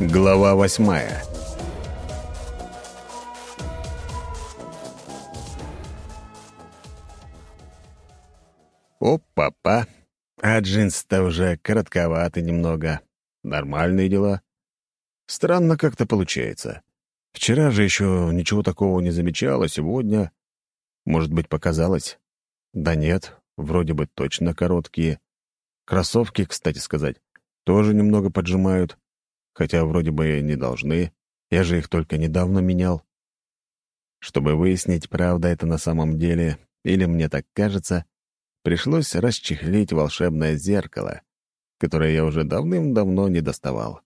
Глава восьмая Опа-па! А джинсы-то уже коротковаты немного. Нормальные дела. Странно как-то получается. Вчера же еще ничего такого не замечало, сегодня... Может быть, показалось? Да нет, вроде бы точно короткие. Кроссовки, кстати сказать, тоже немного поджимают, хотя вроде бы не должны. Я же их только недавно менял. Чтобы выяснить, правда это на самом деле, или мне так кажется, пришлось расчехлить волшебное зеркало, которое я уже давным-давно не доставал.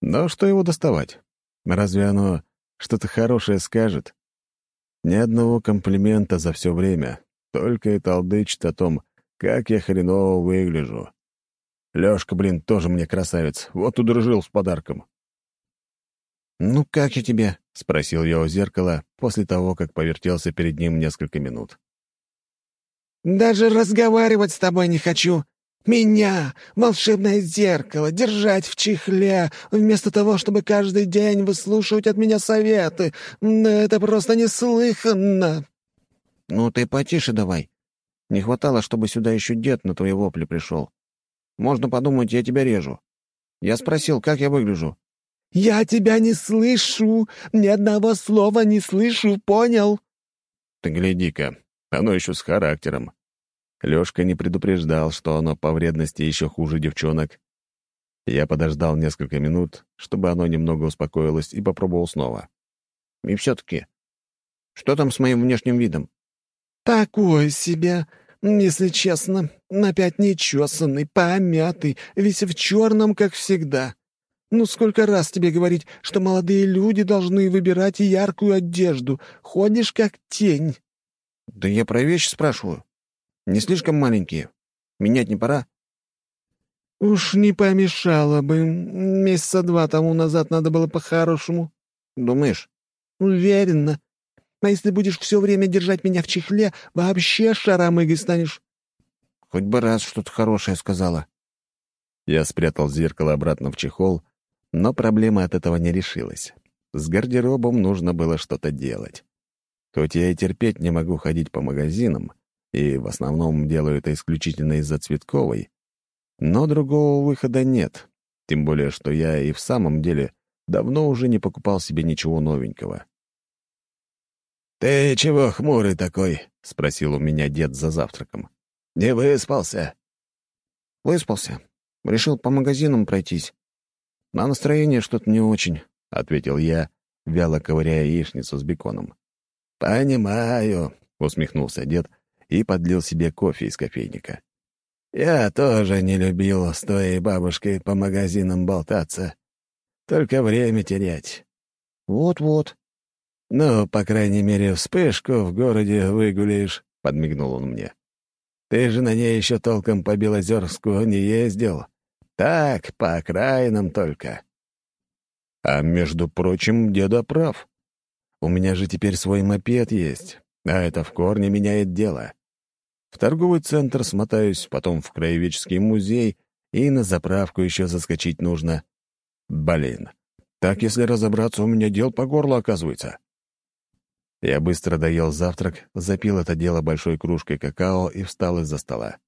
Но что его доставать? Разве оно что-то хорошее скажет? Ни одного комплимента за все время, только и толдычит о том, как я хреново выгляжу. Лёшка, блин, тоже мне красавец, вот удружил с подарком. «Ну как я тебе?» — спросил я у зеркала после того, как повертелся перед ним несколько минут. «Даже разговаривать с тобой не хочу. Меня, волшебное зеркало, держать в чехле, вместо того, чтобы каждый день выслушивать от меня советы. Это просто неслыханно!» «Ну ты потише давай. Не хватало, чтобы сюда еще дед на твои вопли пришел. Можно подумать, я тебя режу. Я спросил, как я выгляжу. «Я тебя не слышу! Ни одного слова не слышу, понял?» «Ты гляди-ка, оно еще с характером. Лёшка не предупреждал, что оно по вредности еще хуже девчонок. Я подождал несколько минут, чтобы оно немного успокоилось, и попробовал снова. И все-таки, что там с моим внешним видом? «Такое себе, если честно, опять нечесанный, помятый, весь в черном, как всегда. Ну, сколько раз тебе говорить, что молодые люди должны выбирать яркую одежду, ходишь как тень». «Да я про вещи спрашиваю. Не слишком маленькие. Менять не пора?» «Уж не помешало бы. Месяца два тому назад надо было по-хорошему». «Думаешь?» «Уверенно. А если будешь все время держать меня в чехле, вообще шаромыгой станешь». «Хоть бы раз что-то хорошее сказала». Я спрятал зеркало обратно в чехол, но проблема от этого не решилась. С гардеробом нужно было что-то делать. Хоть я и терпеть не могу ходить по магазинам, и в основном делаю это исключительно из-за Цветковой, но другого выхода нет, тем более что я и в самом деле давно уже не покупал себе ничего новенького. «Ты чего хмурый такой?» — спросил у меня дед за завтраком. «Не выспался?» «Выспался. Решил по магазинам пройтись. На настроение что-то не очень», — ответил я, вяло ковыряя яичницу с беконом. «Понимаю», — усмехнулся дед и подлил себе кофе из кофейника. «Я тоже не любил с твоей бабушкой по магазинам болтаться. Только время терять». «Вот-вот». «Ну, по крайней мере, вспышку в городе выгуляешь», — подмигнул он мне. «Ты же на ней еще толком по Белозерску не ездил. Так, по окраинам только». «А между прочим, деда прав. У меня же теперь свой мопед есть, а это в корне меняет дело. В торговый центр смотаюсь, потом в краеведческий музей, и на заправку еще заскочить нужно. Блин, так если разобраться, у меня дел по горло оказывается. Я быстро доел завтрак, запил это дело большой кружкой какао и встал из-за стола.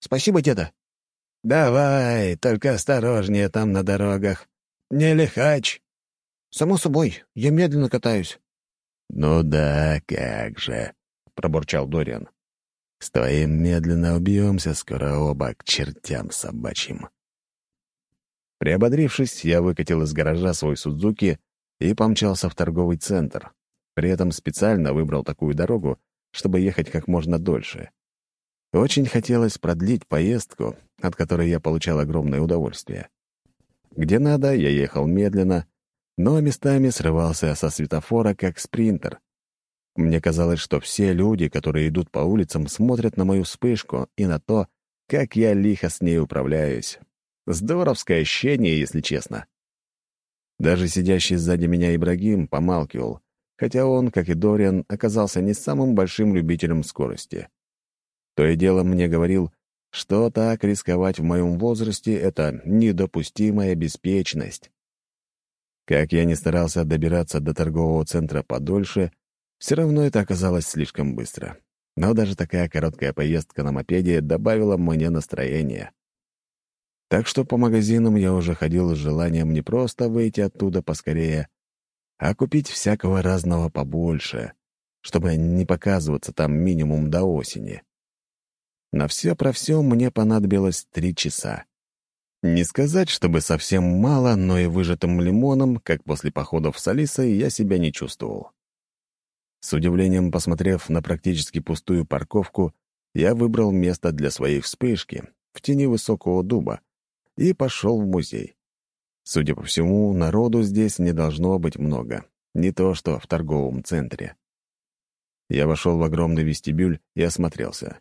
«Спасибо, деда». «Давай, только осторожнее там на дорогах. Не лихач». «Само собой, я медленно катаюсь». «Ну да, как же», — пробурчал Дориан. «С твоим медленно убьемся скоро оба к чертям собачьим». Приободрившись, я выкатил из гаража свой Судзуки и помчался в торговый центр. При этом специально выбрал такую дорогу, чтобы ехать как можно дольше. Очень хотелось продлить поездку, от которой я получал огромное удовольствие. Где надо, я ехал медленно, но местами срывался со светофора как спринтер. Мне казалось, что все люди, которые идут по улицам, смотрят на мою вспышку и на то, как я лихо с ней управляюсь. Здоровское ощущение, если честно. Даже сидящий сзади меня Ибрагим помалкивал, хотя он, как и Дориан, оказался не самым большим любителем скорости. То и дело мне говорил, что так рисковать в моем возрасте — это недопустимая беспечность. Как я не старался добираться до торгового центра подольше, все равно это оказалось слишком быстро. Но даже такая короткая поездка на мопеде добавила мне настроение. Так что по магазинам я уже ходил с желанием не просто выйти оттуда поскорее, а купить всякого разного побольше, чтобы не показываться там минимум до осени. На все про все мне понадобилось три часа. Не сказать, чтобы совсем мало, но и выжатым лимоном, как после походов с Алисой, я себя не чувствовал. С удивлением посмотрев на практически пустую парковку, я выбрал место для своей вспышки в тени высокого дуба и пошел в музей. Судя по всему, народу здесь не должно быть много, не то что в торговом центре. Я вошел в огромный вестибюль и осмотрелся.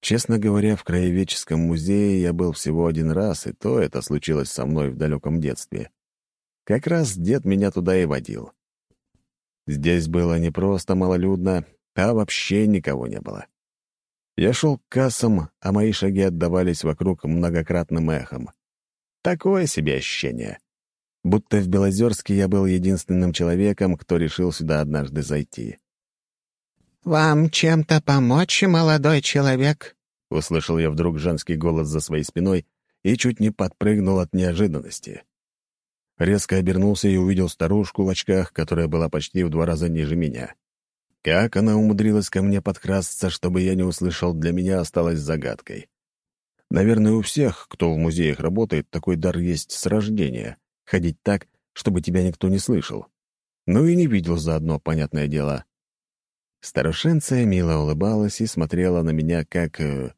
Честно говоря, в краеведческом музее я был всего один раз, и то это случилось со мной в далеком детстве. Как раз дед меня туда и водил. Здесь было не просто малолюдно, а вообще никого не было. Я шел к кассам, а мои шаги отдавались вокруг многократным эхом. Такое себе ощущение. Будто в Белозерске я был единственным человеком, кто решил сюда однажды зайти. «Вам чем-то помочь, молодой человек?» — услышал я вдруг женский голос за своей спиной и чуть не подпрыгнул от неожиданности. Резко обернулся и увидел старушку в очках, которая была почти в два раза ниже меня. Как она умудрилась ко мне подкрасться, чтобы я не услышал, для меня осталось загадкой. Наверное, у всех, кто в музеях работает, такой дар есть с рождения — ходить так, чтобы тебя никто не слышал. Ну и не видел заодно, понятное дело. Старушенция мило улыбалась и смотрела на меня как... Э,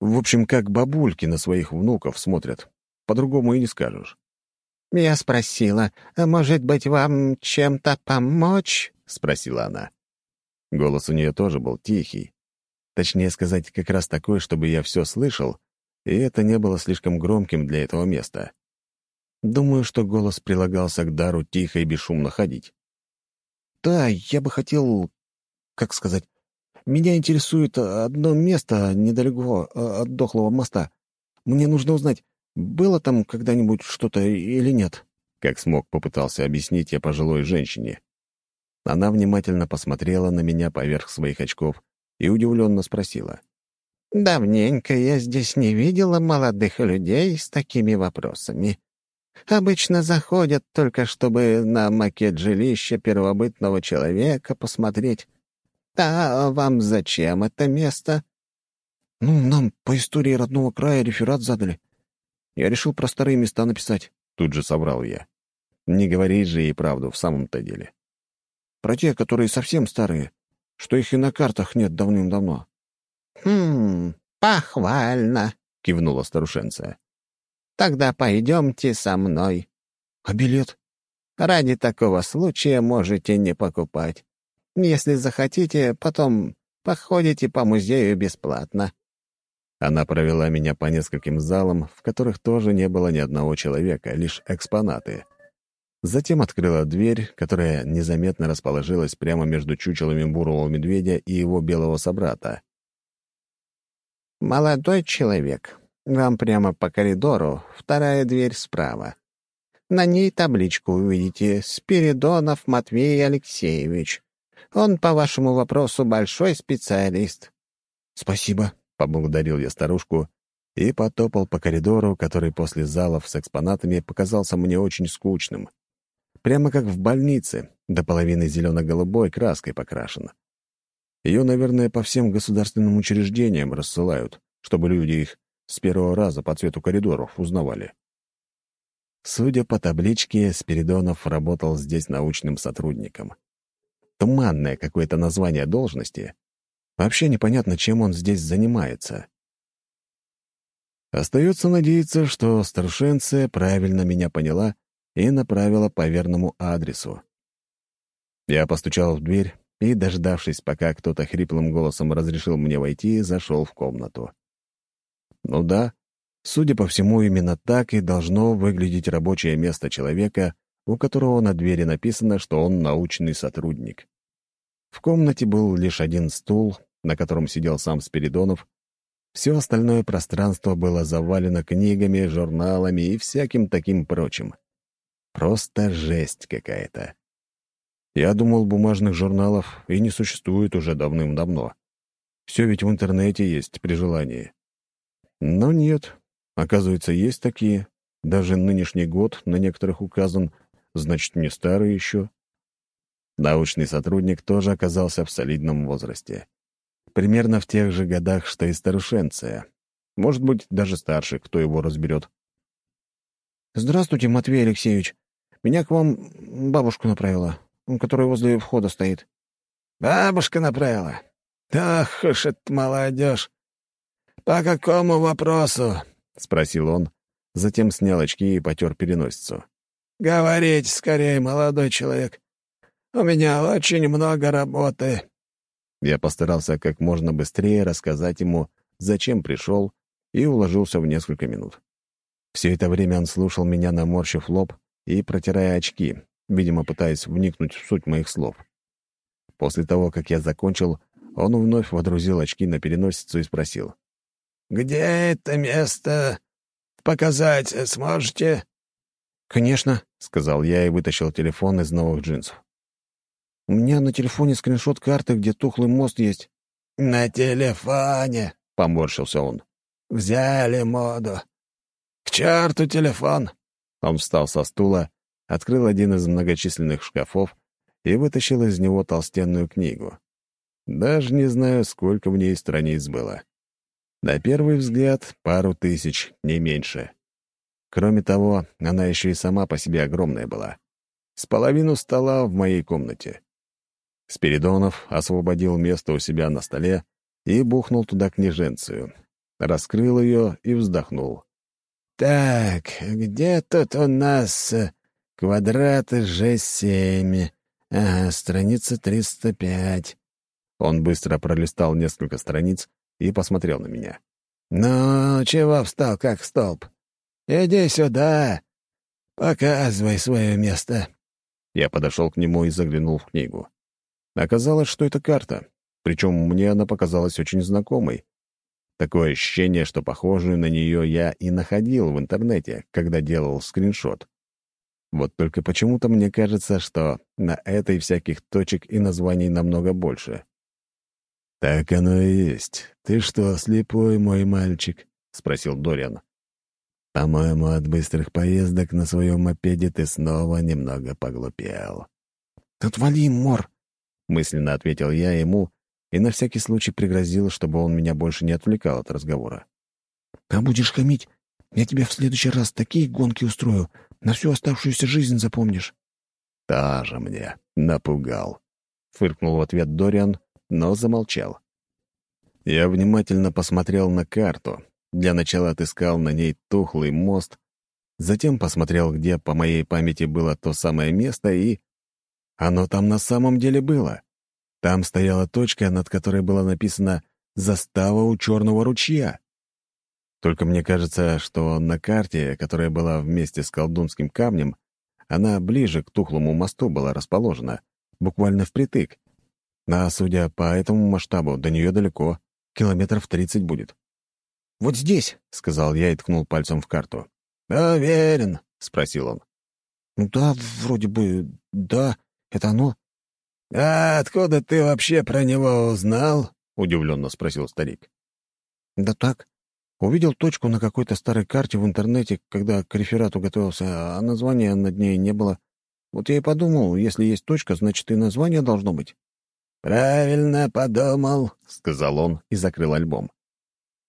в общем, как бабульки на своих внуков смотрят. По-другому и не скажешь. «Я спросила, а может быть, вам чем-то помочь?» — спросила она. Голос у нее тоже был тихий. Точнее сказать, как раз такой, чтобы я все слышал, и это не было слишком громким для этого места. Думаю, что голос прилагался к дару тихо и бесшумно ходить. «Да, я бы хотел... Как сказать? Меня интересует одно место недалеко э, от дохлого моста. Мне нужно узнать, было там когда-нибудь что-то или нет?» Как смог, попытался объяснить я пожилой женщине. Она внимательно посмотрела на меня поверх своих очков и удивленно спросила. «Давненько я здесь не видела молодых людей с такими вопросами. Обычно заходят только, чтобы на макет жилища первобытного человека посмотреть. А вам зачем это место?» «Ну, нам по истории родного края реферат задали. Я решил про старые места написать. Тут же соврал я. Не говори же ей правду в самом-то деле. Про те, которые совсем старые, что их и на картах нет давным-давно. «Хм, похвально», — кивнула старушенция. «Тогда пойдемте со мной». «А билет?» «Ради такого случая можете не покупать. Если захотите, потом походите по музею бесплатно». Она провела меня по нескольким залам, в которых тоже не было ни одного человека, лишь экспонаты. Затем открыла дверь, которая незаметно расположилась прямо между чучелами бурого медведя и его белого собрата. «Молодой человек, вам прямо по коридору, вторая дверь справа. На ней табличку увидите «Спиридонов Матвей Алексеевич». Он по вашему вопросу большой специалист». «Спасибо», — поблагодарил я старушку и потопал по коридору, который после залов с экспонатами показался мне очень скучным. Прямо как в больнице, до половины зелено-голубой краской покрашена. Ее, наверное, по всем государственным учреждениям рассылают, чтобы люди их с первого раза по цвету коридоров узнавали. Судя по табличке, Спиридонов работал здесь научным сотрудником. Туманное какое-то название должности, Вообще непонятно, чем он здесь занимается. Остается надеяться, что старшенция правильно меня поняла и направила по верному адресу. Я постучал в дверь и, дождавшись, пока кто-то хриплым голосом разрешил мне войти, зашел в комнату. Ну да, судя по всему, именно так и должно выглядеть рабочее место человека, у которого на двери написано, что он научный сотрудник. В комнате был лишь один стул, на котором сидел сам Спиридонов, все остальное пространство было завалено книгами, журналами и всяким таким прочим. Просто жесть какая-то. Я думал, бумажных журналов и не существует уже давным-давно. Все ведь в интернете есть при желании. Но нет. Оказывается, есть такие. Даже нынешний год на некоторых указан, значит, не старый еще. Научный сотрудник тоже оказался в солидном возрасте. Примерно в тех же годах, что и старушенция. Может быть, даже старше, кто его разберет. «Здравствуйте, Матвей Алексеевич. Меня к вам бабушка направила, которая возле входа стоит». «Бабушка направила? Ах уж это молодежь! По какому вопросу?» — спросил он, затем снял очки и потер переносицу. «Говорите скорее, молодой человек. У меня очень много работы». Я постарался как можно быстрее рассказать ему, зачем пришел, и уложился в несколько минут. Все это время он слушал меня, наморщив лоб и протирая очки, видимо, пытаясь вникнуть в суть моих слов. После того, как я закончил, он вновь водрузил очки на переносицу и спросил. «Где это место? Показать сможете?» «Конечно», — сказал я и вытащил телефон из новых джинсов. «У меня на телефоне скриншот карты, где тухлый мост есть». «На телефоне», — поморщился он. «Взяли моду. К черту телефон!» Он встал со стула, открыл один из многочисленных шкафов и вытащил из него толстенную книгу. Даже не знаю, сколько в ней страниц было. На первый взгляд — пару тысяч, не меньше. Кроме того, она еще и сама по себе огромная была. С половину стола в моей комнате. Спиридонов освободил место у себя на столе и бухнул туда княженцию. Раскрыл ее и вздохнул. «Так, где тут у нас квадраты G7? Ага, страница 305». Он быстро пролистал несколько страниц и посмотрел на меня. «Ну, чего встал, как столб? Иди сюда, показывай свое место». Я подошел к нему и заглянул в книгу. Оказалось, что это карта, причем мне она показалась очень знакомой, Такое ощущение, что похожую на нее я и находил в интернете, когда делал скриншот. Вот только почему-то мне кажется, что на этой всяких точек и названий намного больше. «Так оно и есть. Ты что, слепой мой мальчик?» — спросил Дориан. «По-моему, от быстрых поездок на своем мопеде ты снова немного поглупел». «Отвали, Мор!» — мысленно ответил я ему и на всякий случай пригрозил, чтобы он меня больше не отвлекал от разговора. «А будешь хамить, я тебе в следующий раз такие гонки устрою, на всю оставшуюся жизнь запомнишь». «Тоже мне напугал», — фыркнул в ответ Дориан, но замолчал. Я внимательно посмотрел на карту. Для начала отыскал на ней тухлый мост, затем посмотрел, где по моей памяти было то самое место, и... Оно там на самом деле было. Там стояла точка, над которой было написано «Застава у черного ручья». Только мне кажется, что на карте, которая была вместе с колдунским камнем, она ближе к тухлому мосту была расположена, буквально впритык. А судя по этому масштабу, до нее далеко, километров тридцать будет. «Вот здесь», — сказал я и ткнул пальцем в карту. «Уверен?» — спросил он. «Ну да, вроде бы, да, это оно». «А откуда ты вообще про него узнал?» — удивленно спросил старик. «Да так. Увидел точку на какой-то старой карте в интернете, когда к реферату готовился, а названия над ней не было. Вот я и подумал, если есть точка, значит, и название должно быть». «Правильно подумал», — сказал он и закрыл альбом.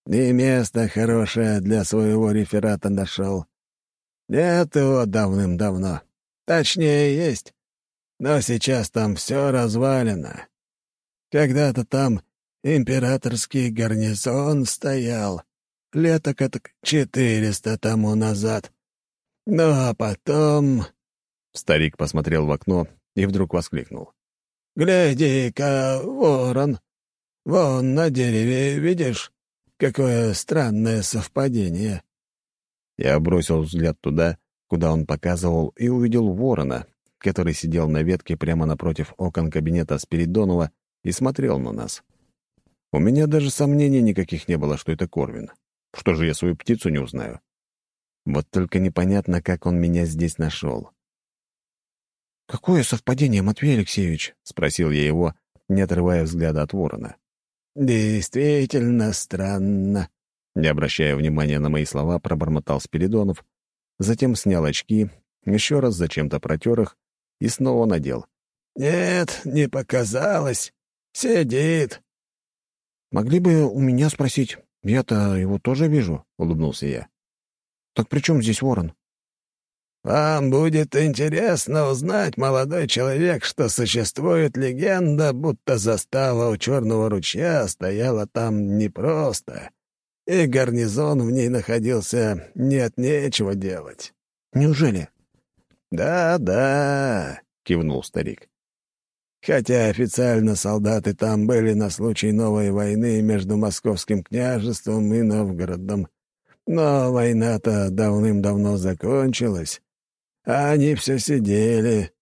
«И место хорошее для своего реферата нашел. Нет его давным-давно. Точнее, есть но сейчас там все развалено. Когда-то там императорский гарнизон стоял, леток это четыреста тому назад. Ну а потом...» Старик посмотрел в окно и вдруг воскликнул. «Гляди-ка, ворон! Вон на дереве, видишь? Какое странное совпадение!» Я бросил взгляд туда, куда он показывал, и увидел ворона, который сидел на ветке прямо напротив окон кабинета Спиридонова и смотрел на нас. У меня даже сомнений никаких не было, что это Корвин. Что же я свою птицу не узнаю? Вот только непонятно, как он меня здесь нашел. «Какое совпадение, Матвей Алексеевич?» — спросил я его, не отрывая взгляда от ворона. «Действительно странно», — не обращая внимания на мои слова, пробормотал Спиридонов, затем снял очки, еще раз зачем-то протер их и снова надел. «Нет, не показалось. Сидит». «Могли бы у меня спросить. Я-то его тоже вижу», — улыбнулся я. «Так при чем здесь ворон?» «Вам будет интересно узнать, молодой человек, что существует легенда, будто застава у Черного ручья стояла там непросто, и гарнизон в ней находился не от нечего делать». «Неужели?» «Да-да», — кивнул старик. «Хотя официально солдаты там были на случай новой войны между Московским княжеством и Новгородом, но война-то давным-давно закончилась» А они все сидели.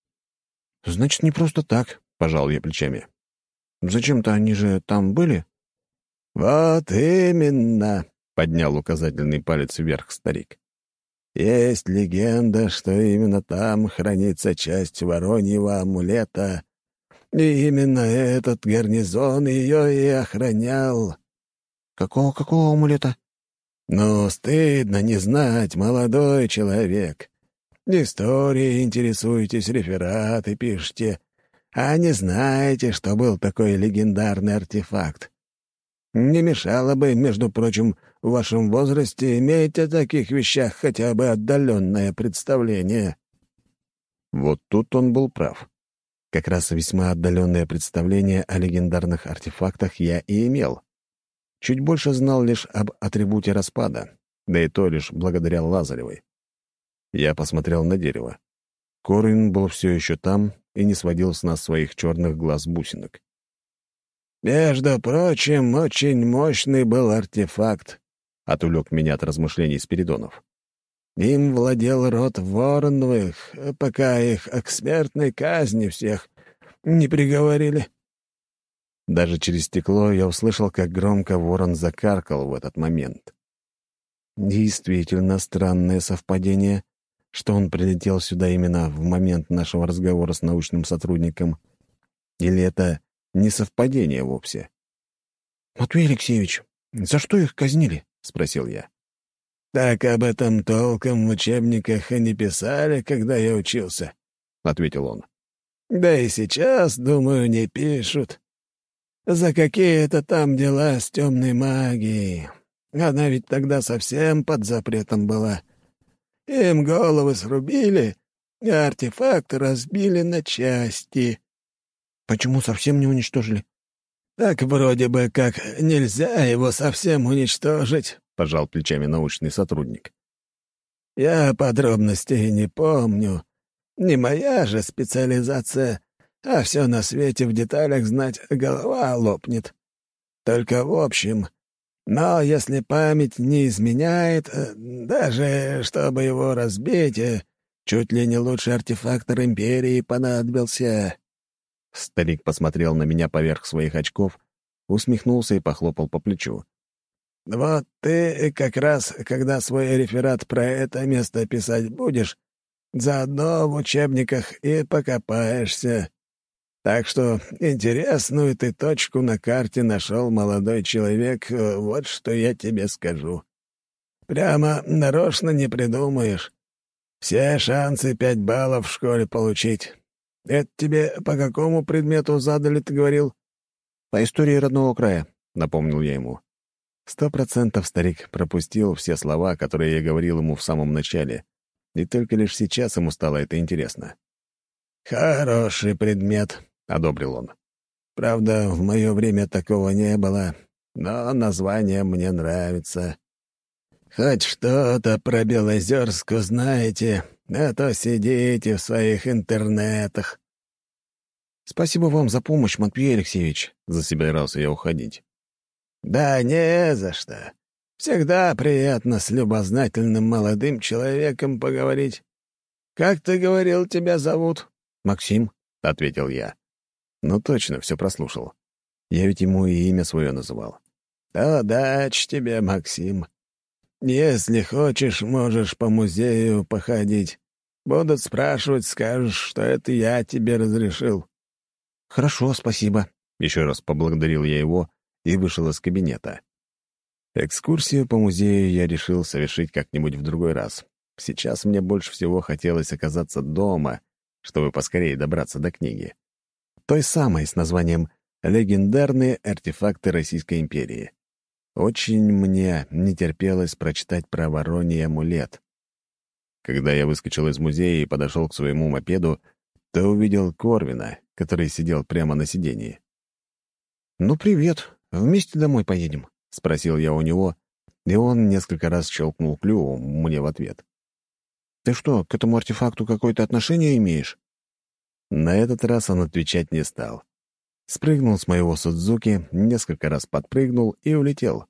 Значит, не просто так, пожал я плечами. Зачем-то они же там были? Вот именно, поднял указательный палец вверх старик. Есть легенда, что именно там хранится часть вороньего амулета, и именно этот гарнизон ее и охранял. Какого какого амулета? Ну, стыдно не знать, молодой человек. Историей интересуетесь, рефераты пишете, а не знаете, что был такой легендарный артефакт. Не мешало бы, между прочим, в вашем возрасте иметь о таких вещах хотя бы отдаленное представление». Вот тут он был прав. Как раз весьма отдаленное представление о легендарных артефактах я и имел. Чуть больше знал лишь об атрибуте распада, да и то лишь благодаря Лазаревой. Я посмотрел на дерево. Корин был все еще там и не сводил с нас своих черных глаз бусинок. «Между прочим, очень мощный был артефакт», — отвлек меня от размышлений Спиридонов. «Им владел род Вороновых, пока их к смертной казни всех не приговорили». Даже через стекло я услышал, как громко ворон закаркал в этот момент. Действительно странное совпадение, что он прилетел сюда именно в момент нашего разговора с научным сотрудником. Или это не совпадение вовсе? «Матвей Алексеевич, за что их казнили?» — спросил я. «Так об этом толком в учебниках и не писали, когда я учился», — ответил он. «Да и сейчас, думаю, не пишут. За какие-то там дела с темной магией. Она ведь тогда совсем под запретом была. Им головы срубили, а артефакт разбили на части. Почему совсем не уничтожили? Так вроде бы как нельзя его совсем уничтожить, пожал плечами научный сотрудник. Я подробностей не помню. Не моя же специализация, а все на свете в деталях знать голова лопнет. Только в общем, но если память не изменяет, э, даже чтобы его разбить, э, чуть ли не лучший артефактор Империи понадобился». Старик посмотрел на меня поверх своих очков, усмехнулся и похлопал по плечу. «Вот ты как раз, когда свой реферат про это место писать будешь, заодно в учебниках и покопаешься. Так что интересную ты точку на карте нашел, молодой человек, э, вот что я тебе скажу. Прямо нарочно не придумаешь. Все шансы пять баллов в школе получить. Это тебе по какому предмету задали, ты говорил? По истории родного края, — напомнил я ему. Сто процентов старик пропустил все слова, которые я говорил ему в самом начале, и только лишь сейчас ему стало это интересно. «Хороший предмет», — одобрил он. «Правда, в мое время такого не было, но название мне нравится. Хоть что-то про Белозерску знаете, а то сидите в своих интернетах». «Спасибо вам за помощь, Матвей Алексеевич», — засобирался я уходить. «Да не за что. Всегда приятно с любознательным молодым человеком поговорить. Как ты говорил, тебя зовут?» «Максим», — ответил я. Ну точно, все прослушал. Я ведь ему и имя свое называл. «Удачи тебе, Максим. Если хочешь, можешь по музею походить. Будут спрашивать, скажешь, что это я тебе разрешил». «Хорошо, спасибо», — еще раз поблагодарил я его и вышел из кабинета. Экскурсию по музею я решил совершить как-нибудь в другой раз. Сейчас мне больше всего хотелось оказаться дома, чтобы поскорее добраться до книги. Той самой с названием «Легендарные артефакты Российской империи». Очень мне не терпелось прочитать про вороний амулет. Когда я выскочил из музея и подошел к своему мопеду, то увидел Корвина, который сидел прямо на сидении. «Ну, привет. Вместе домой поедем?» — спросил я у него, и он несколько раз щелкнул клювом мне в ответ. «Ты что, к этому артефакту какое-то отношение имеешь?» На этот раз он отвечать не стал. Спрыгнул с моего Судзуки, несколько раз подпрыгнул и улетел.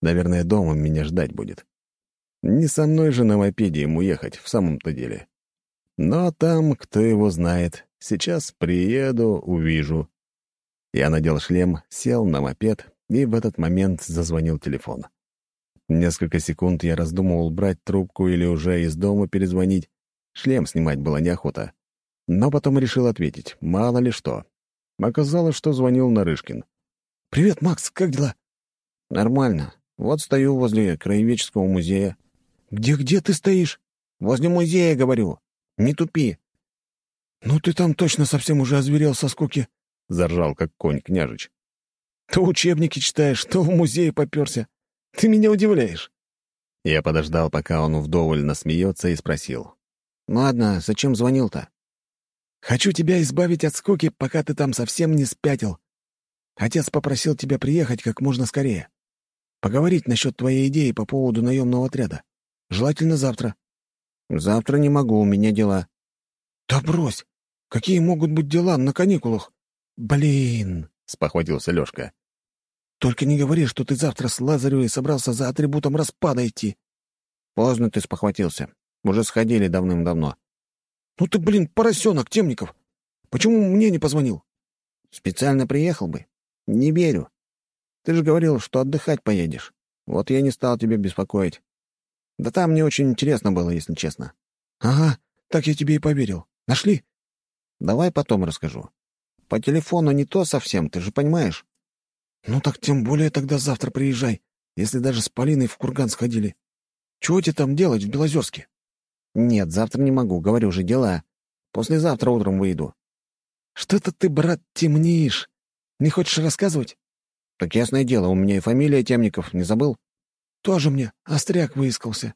Наверное, дома меня ждать будет. Не со мной же на мопеде ему ехать, в самом-то деле. Но там, кто его знает, сейчас приеду, увижу. Я надел шлем, сел на мопед, и в этот момент зазвонил телефон. Несколько секунд я раздумывал, брать трубку или уже из дома перезвонить. Шлем снимать было неохота. Но потом решил ответить, мало ли что. Оказалось, что звонил Нарышкин. «Привет, Макс, как дела?» «Нормально. Вот стою возле краеведческого музея». «Где-где ты стоишь?» «Возле музея, говорю. Не тупи». «Ну ты там точно совсем уже озверел со скуки», — заржал, как конь княжич. «То учебники читаешь, то в музей попёрся. Ты меня удивляешь». Я подождал, пока он вдоволь насмеется, и спросил. «Ладно, зачем звонил-то?» Хочу тебя избавить от скуки, пока ты там совсем не спятил. Отец попросил тебя приехать как можно скорее. Поговорить насчет твоей идеи по поводу наемного отряда. Желательно завтра». «Завтра не могу, у меня дела». «Да брось! Какие могут быть дела на каникулах?» «Блин!» — спохватился Лёшка. «Только не говори, что ты завтра с Лазаревой собрался за атрибутом распада идти». «Поздно ты спохватился. Уже сходили давным-давно. «Ну ты, блин, поросенок, Темников! Почему мне не позвонил?» «Специально приехал бы. Не верю. Ты же говорил, что отдыхать поедешь. Вот я не стал тебя беспокоить. Да там мне очень интересно было, если честно». «Ага, так я тебе и поверил. Нашли?» «Давай потом расскажу. По телефону не то совсем, ты же понимаешь». «Ну так тем более тогда завтра приезжай, если даже с Полиной в Курган сходили. Чего тебе там делать в Белозерске?» «Нет, завтра не могу, говорю же, дела. Послезавтра утром выйду». «Что-то ты, брат, темнишь. Не хочешь рассказывать?» «Так ясное дело, у меня и фамилия Темников, не забыл?» «Тоже мне остряк выискался».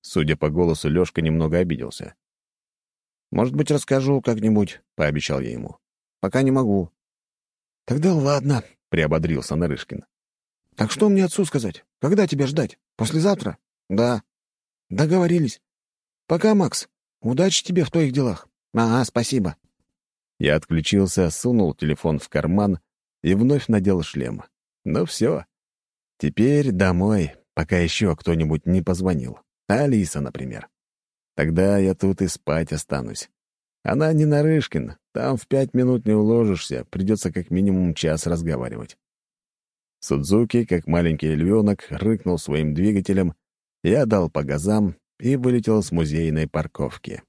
Судя по голосу, Лёшка немного обиделся. «Может быть, расскажу как-нибудь», — пообещал я ему. «Пока не могу». «Тогда ладно», — приободрился Нарышкин. «Так что мне отцу сказать? Когда тебя ждать? Послезавтра?» «Да». «Договорились. «Пока, Макс. Удачи тебе в твоих делах». «Ага, спасибо». Я отключился, сунул телефон в карман и вновь надел шлем. Ну все. Теперь домой, пока еще кто-нибудь не позвонил. Алиса, например. Тогда я тут и спать останусь. Она не Нарышкин, там в пять минут не уложишься, придется как минимум час разговаривать. Судзуки, как маленький львенок, рыкнул своим двигателем, я дал по газам, и вылетел с музейной парковки.